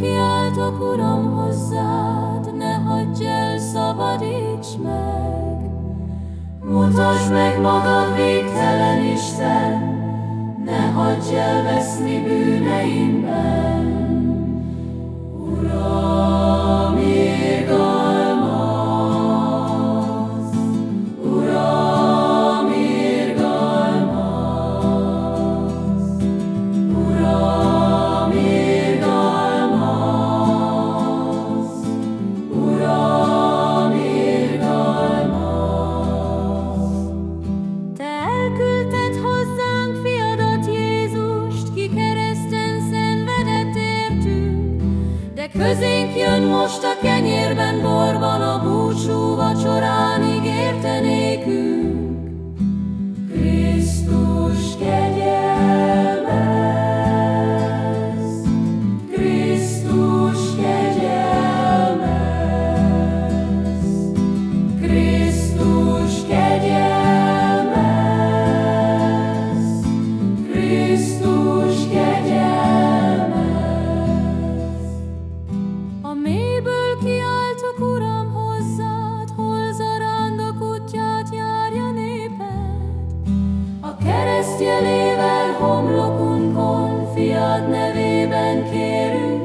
kiáltok, Uram, hozzád, ne hagyj el, szabadíts meg. Mutasd meg magad végtelen Isten, ne hagyj el veszni bűneimben. De közénk jön most a kenyérben, borban a búcsú vacsora, keresztjelével homlokunkon, fiad nevében kérünk,